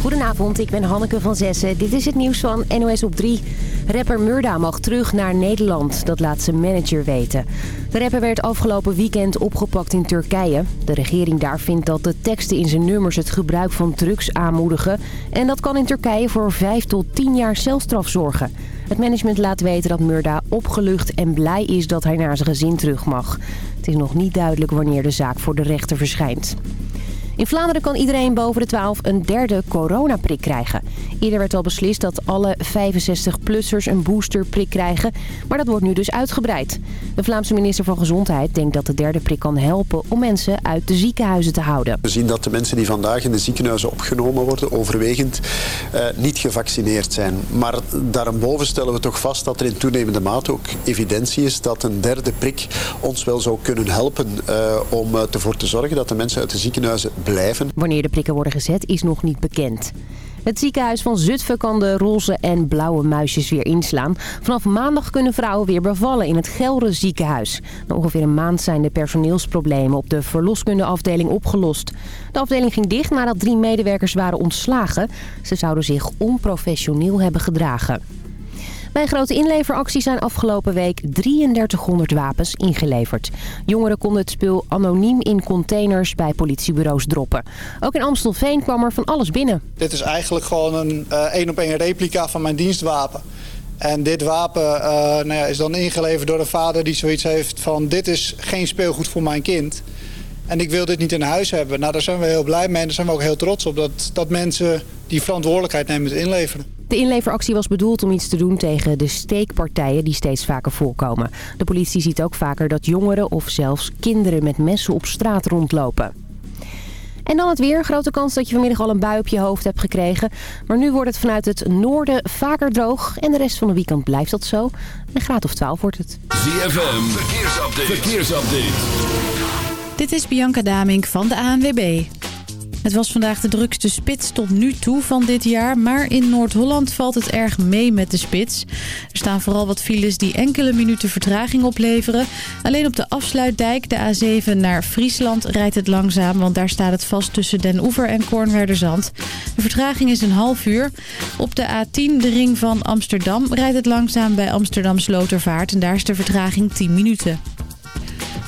Goedenavond, ik ben Hanneke van Zessen. Dit is het nieuws van NOS op 3. Rapper Murda mag terug naar Nederland, dat laat zijn manager weten. De rapper werd afgelopen weekend opgepakt in Turkije. De regering daar vindt dat de teksten in zijn nummers het gebruik van drugs aanmoedigen. En dat kan in Turkije voor 5 tot 10 jaar celstraf zorgen. Het management laat weten dat Murda opgelucht en blij is dat hij naar zijn gezin terug mag. Het is nog niet duidelijk wanneer de zaak voor de rechter verschijnt. In Vlaanderen kan iedereen boven de 12 een derde coronaprik krijgen. Eerder werd al beslist dat alle 65-plussers een boosterprik krijgen. Maar dat wordt nu dus uitgebreid. De Vlaamse minister van Gezondheid denkt dat de derde prik kan helpen om mensen uit de ziekenhuizen te houden. We zien dat de mensen die vandaag in de ziekenhuizen opgenomen worden overwegend eh, niet gevaccineerd zijn. Maar daarboven stellen we toch vast dat er in toenemende mate ook evidentie is dat een derde prik ons wel zou kunnen helpen uh, om uh, ervoor te zorgen dat de mensen uit de ziekenhuizen blijven. Wanneer de prikken worden gezet is nog niet bekend. Het ziekenhuis van Zutphen kan de roze en blauwe muisjes weer inslaan. Vanaf maandag kunnen vrouwen weer bevallen in het Gelre ziekenhuis. Na ongeveer een maand zijn de personeelsproblemen op de verloskundeafdeling opgelost. De afdeling ging dicht nadat drie medewerkers waren ontslagen. Ze zouden zich onprofessioneel hebben gedragen. Bij grote inleveractie zijn afgelopen week 3300 wapens ingeleverd. Jongeren konden het spul anoniem in containers bij politiebureaus droppen. Ook in Amstelveen kwam er van alles binnen. Dit is eigenlijk gewoon een één op één replica van mijn dienstwapen. En dit wapen uh, nou ja, is dan ingeleverd door een vader die zoiets heeft van... dit is geen speelgoed voor mijn kind. En ik wil dit niet in huis hebben. Nou, daar zijn we heel blij mee en daar zijn we ook heel trots op... dat, dat mensen die verantwoordelijkheid nemen te inleveren. De inleveractie was bedoeld om iets te doen tegen de steekpartijen die steeds vaker voorkomen. De politie ziet ook vaker dat jongeren of zelfs kinderen met messen op straat rondlopen. En dan het weer. Grote kans dat je vanmiddag al een bui op je hoofd hebt gekregen. Maar nu wordt het vanuit het noorden vaker droog. En de rest van de weekend blijft dat zo. Een graad of 12 wordt het. ZFM, verkeersupdate. verkeersupdate. Dit is Bianca Damink van de ANWB. Het was vandaag de drukste spits tot nu toe van dit jaar. Maar in Noord-Holland valt het erg mee met de spits. Er staan vooral wat files die enkele minuten vertraging opleveren. Alleen op de afsluitdijk, de A7 naar Friesland, rijdt het langzaam. Want daar staat het vast tussen Den Oever en Kornwerderzand. De vertraging is een half uur. Op de A10, de ring van Amsterdam, rijdt het langzaam bij Amsterdam Slotervaart. En daar is de vertraging 10 minuten.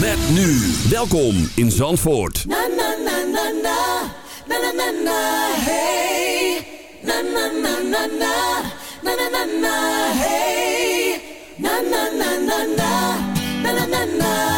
Met nu. Welkom in Zandvoort. Na na na na na. Na na na na hey. Na na na na na. Na na na na hey. Na na na na na. Na na na na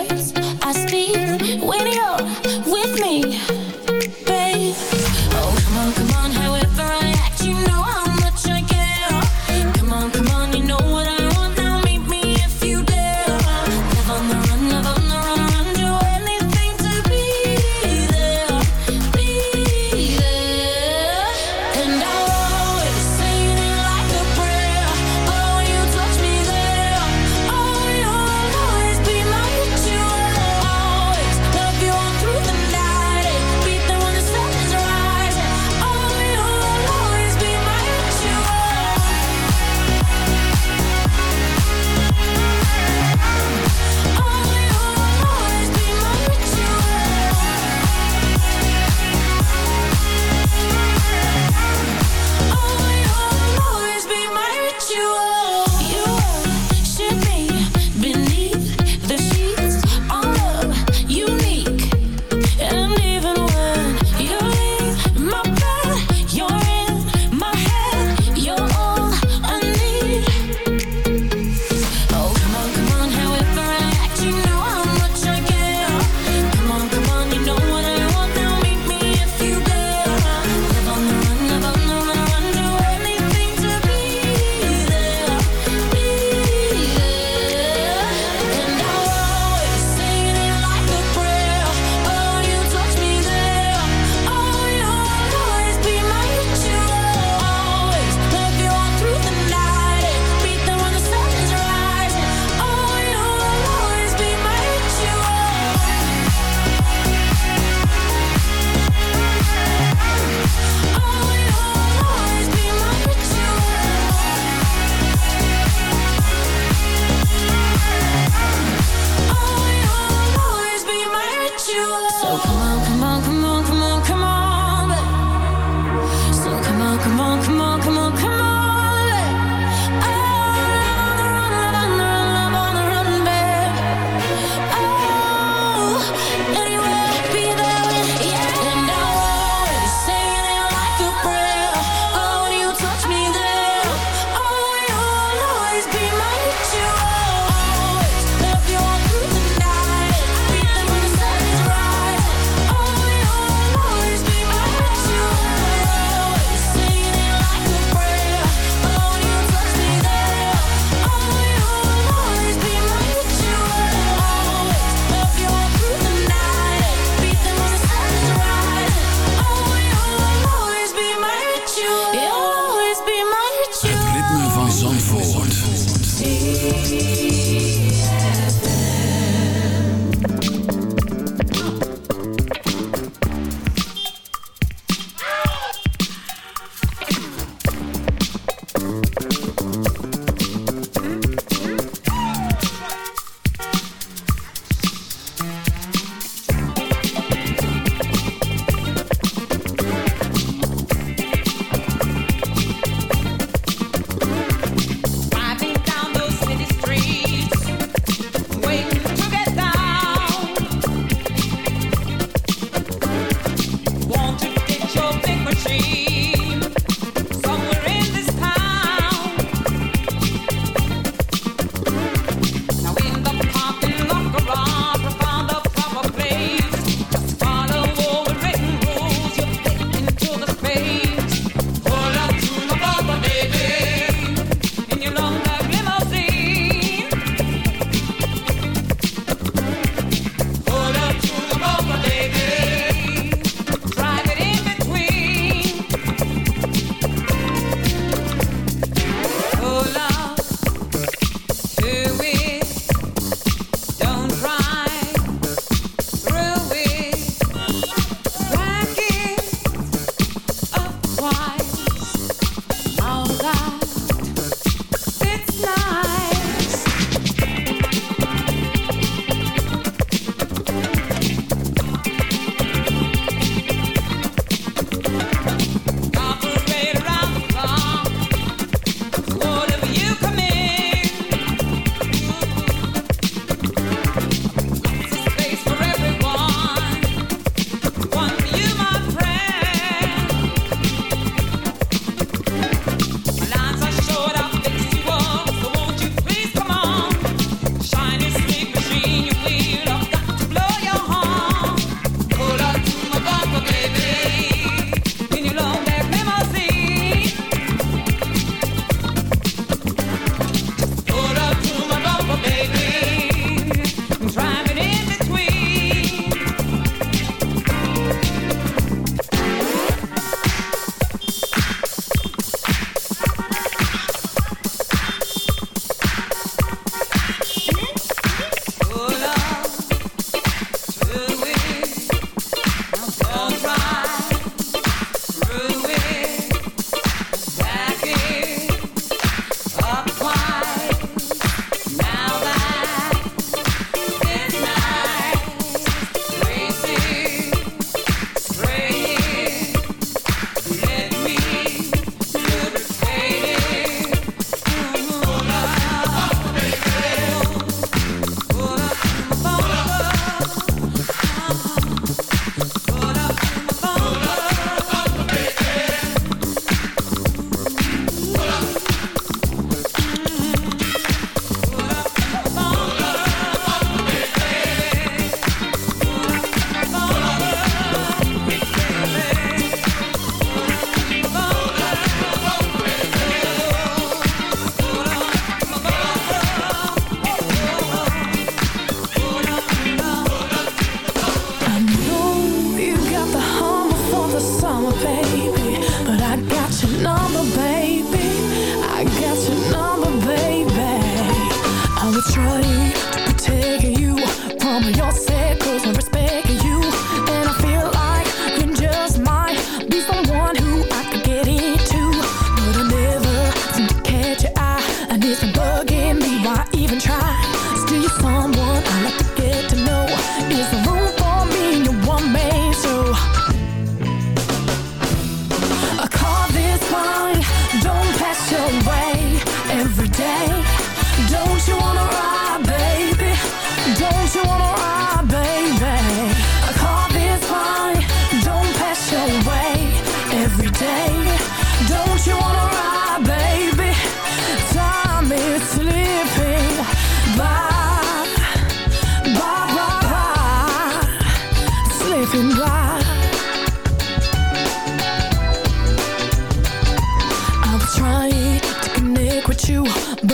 yours.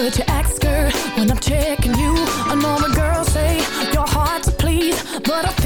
But you ask her when I'm checking you. I know my girls say you're hard to please, but I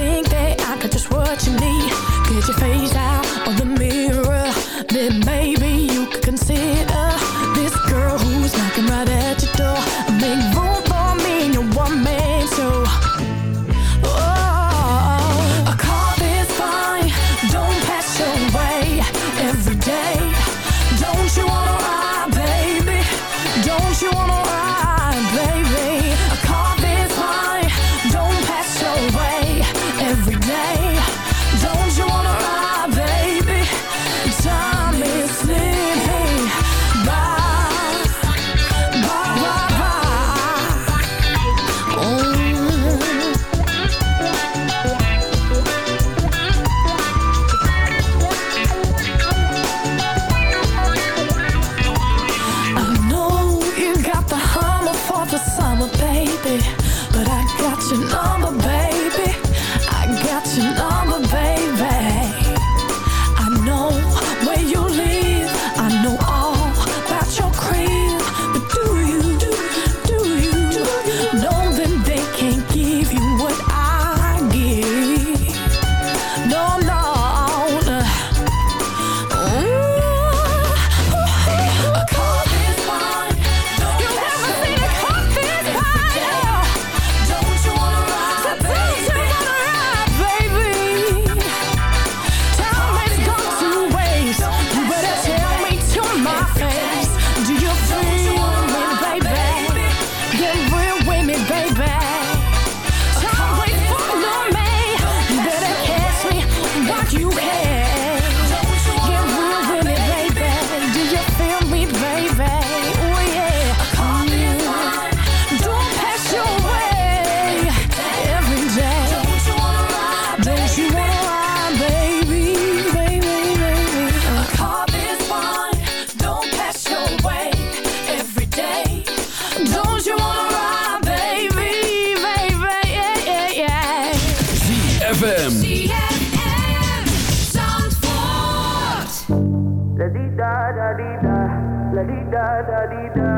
da da dee da,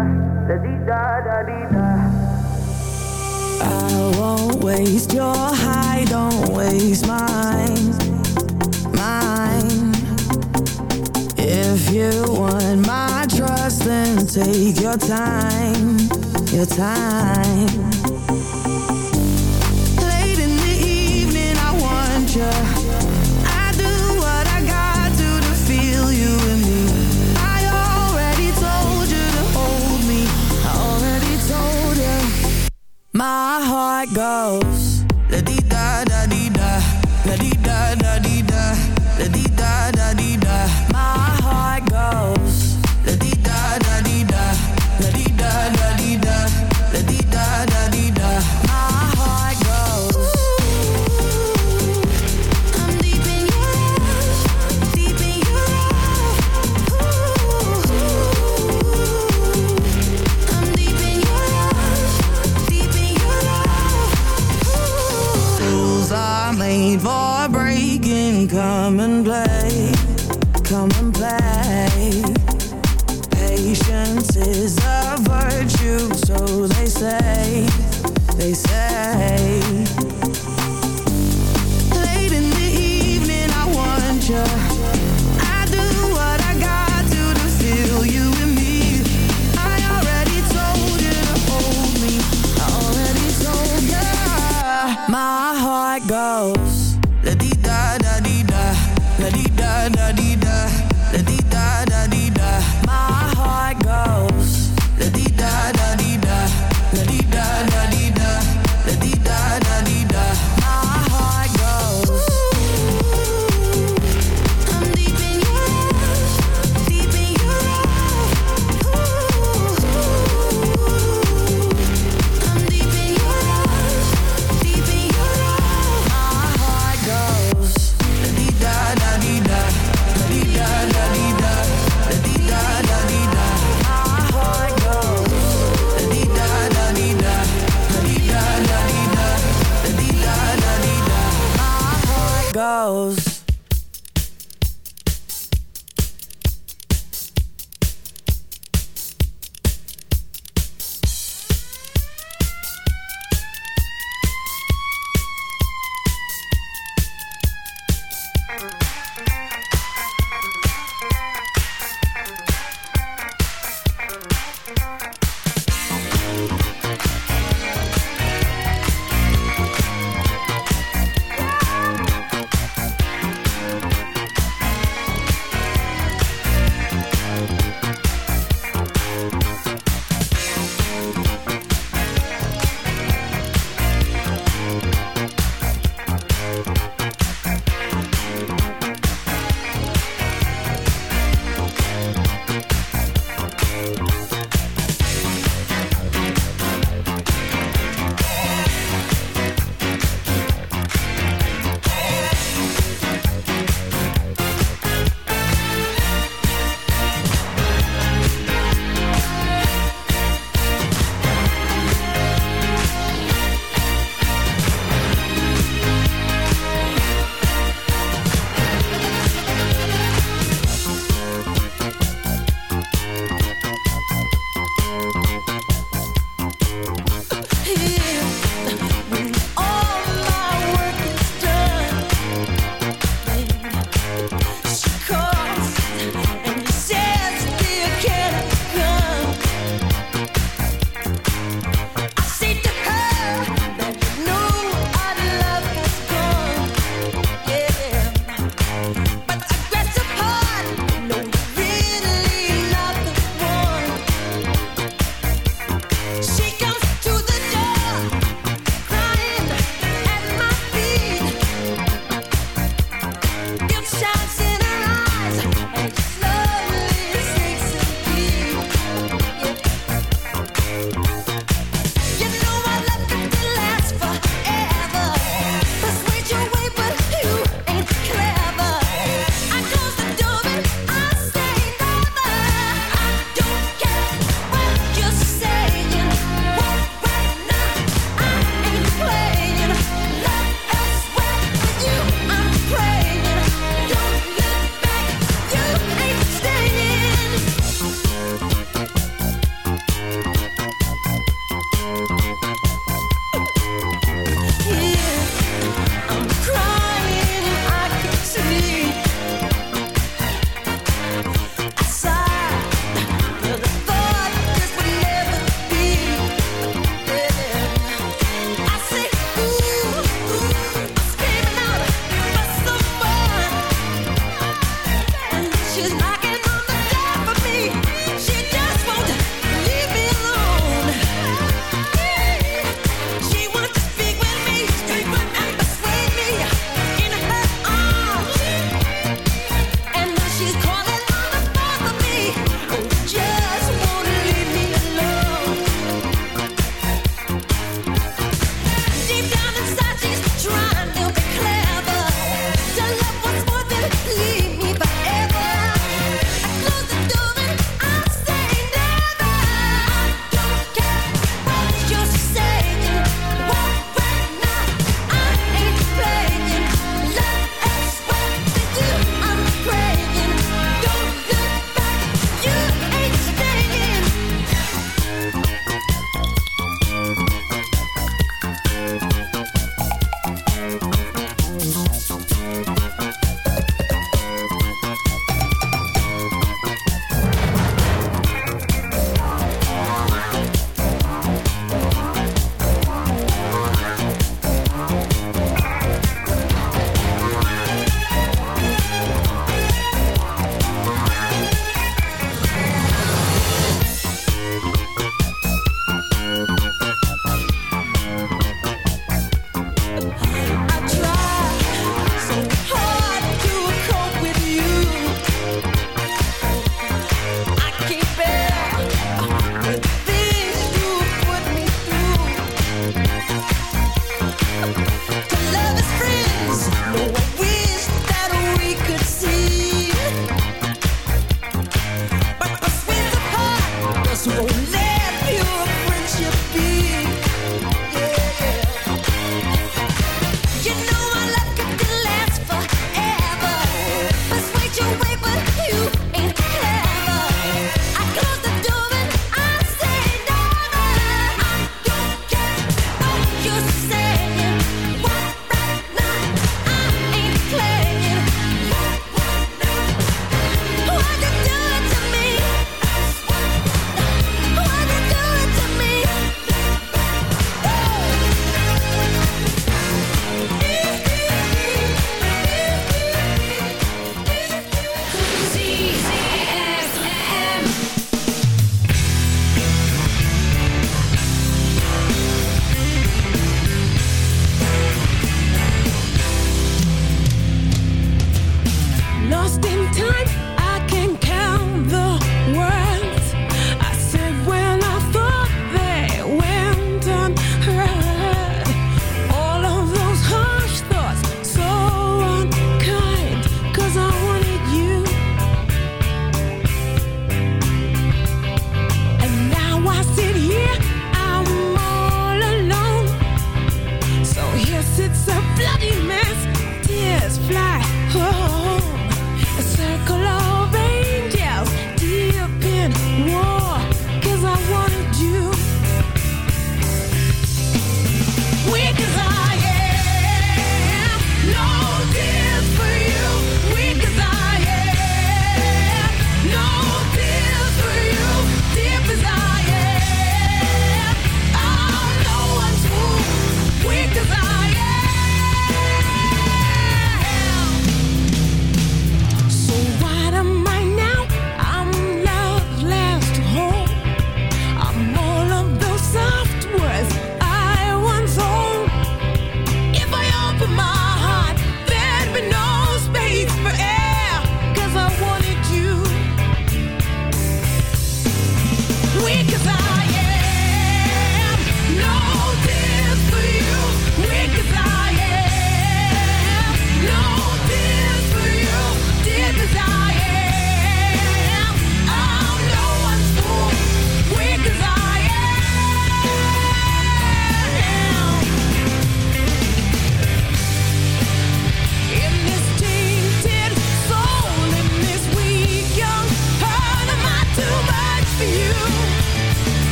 da dee da da dee da. I won't waste your high, don't waste mine, mine. If you want my trust, then take your time, your time. go. made for breaking. Come and play, come and play. Patience is a virtue, so they say, they say. Late in the evening, I want you.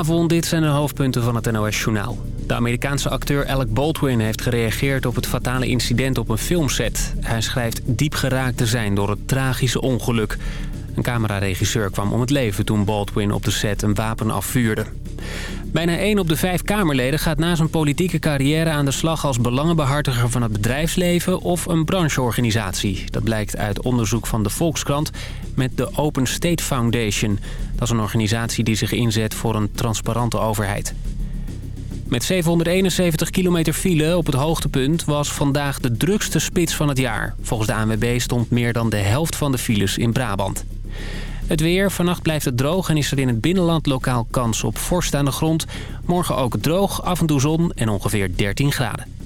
Goedenavond, dit zijn de hoofdpunten van het NOS-journaal. De Amerikaanse acteur Alec Baldwin heeft gereageerd op het fatale incident op een filmset. Hij schrijft diep geraakt te zijn door het tragische ongeluk. Een cameraregisseur kwam om het leven toen Baldwin op de set een wapen afvuurde. Bijna 1 op de 5 Kamerleden gaat na zijn politieke carrière aan de slag als belangenbehartiger van het bedrijfsleven of een brancheorganisatie. Dat blijkt uit onderzoek van de Volkskrant met de Open State Foundation. Dat is een organisatie die zich inzet voor een transparante overheid. Met 771 kilometer file op het hoogtepunt was vandaag de drukste spits van het jaar. Volgens de ANWB stond meer dan de helft van de files in Brabant. Het weer. Vannacht blijft het droog en is er in het binnenland lokaal kans op vorst aan de grond. Morgen ook droog, af en toe zon en ongeveer 13 graden.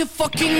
such fucking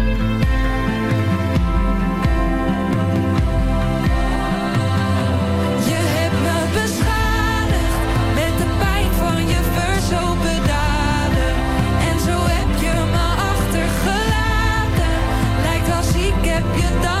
you thought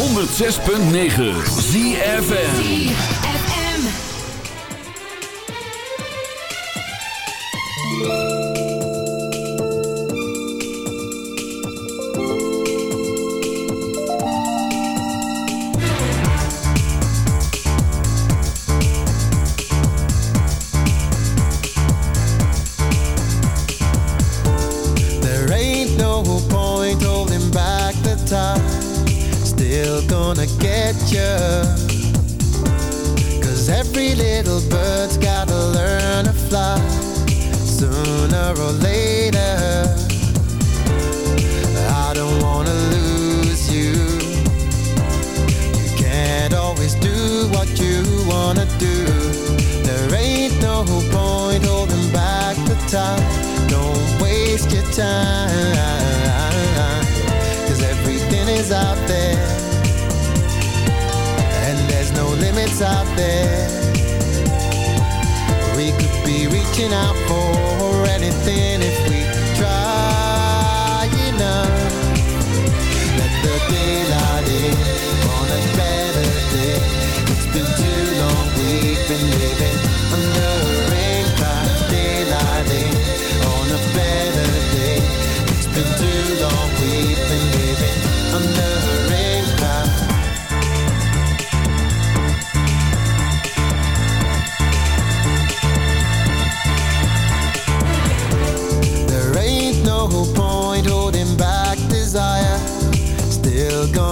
106.9 ZFM.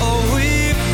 oh we've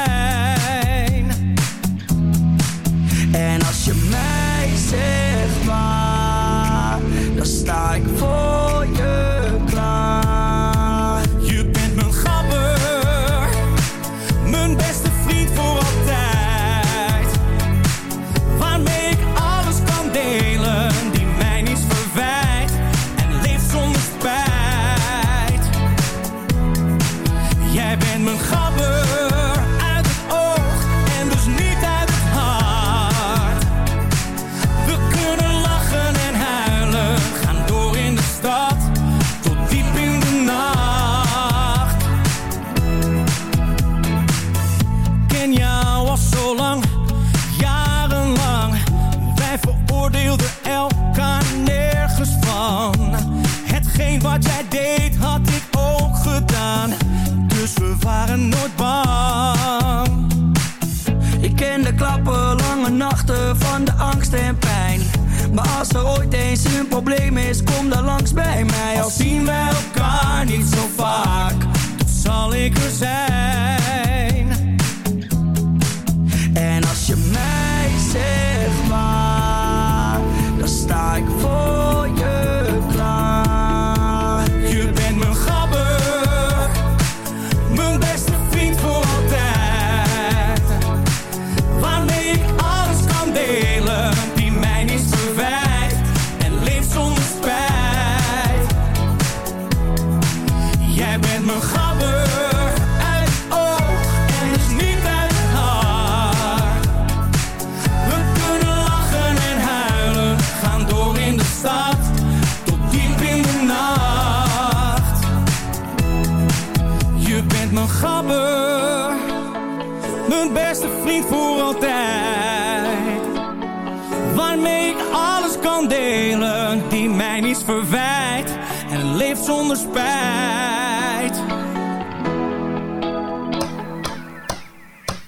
Zonder spijt.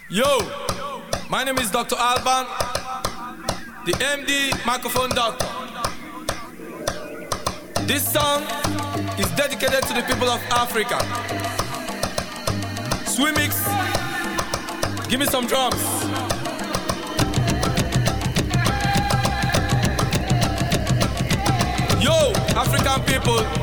Yo, my name is Dr. Alban, the MD microphone doctor. This song is dedicated to the people of Africa. Swimix, give me some drums. Yo, African people,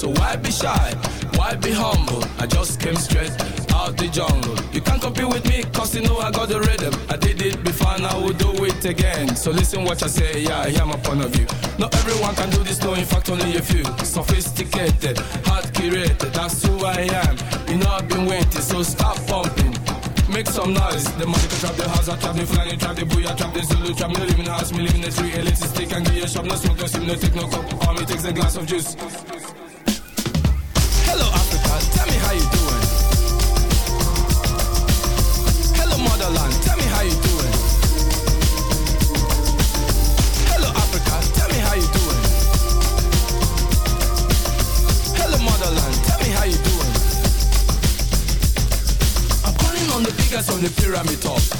So why be shy? Why be humble? I just came straight out the jungle. You can't compete with me, cause you know I got the rhythm. I did it before, and I will do it again. So listen what I say, yeah, I hear my point of view. Not everyone can do this, no, in fact, only a few. Sophisticated, hard curated, that's who I am. You know I've been waiting, so stop pumping. Make some noise. The money can trap the house, I trap the flying, trap the booyah, trap the Zulu, trap in the house, me live in the street, elitist stick and get your shop, no smoke, no steam, no take no cup. Me takes a glass of juice. Hello Africa, tell me how you doing. Hello motherland, tell me how you doing. Hello Africa, tell me how you doing. Hello motherland, tell me how you doing. I'm calling on the biggest on the pyramid top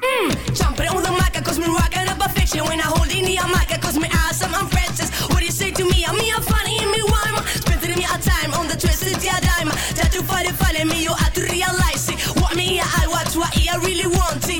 Mmm, jumping on the mic, cause me rocking up a fiction. When I hold in the mic, cause me awesome, I'm princess What do you say to me? I'm me, I'm funny, and me rhyme. Spending me a time on the twisted yeah dime. Try to find it, find me, you have to realize it. What me, I watch, what I really want it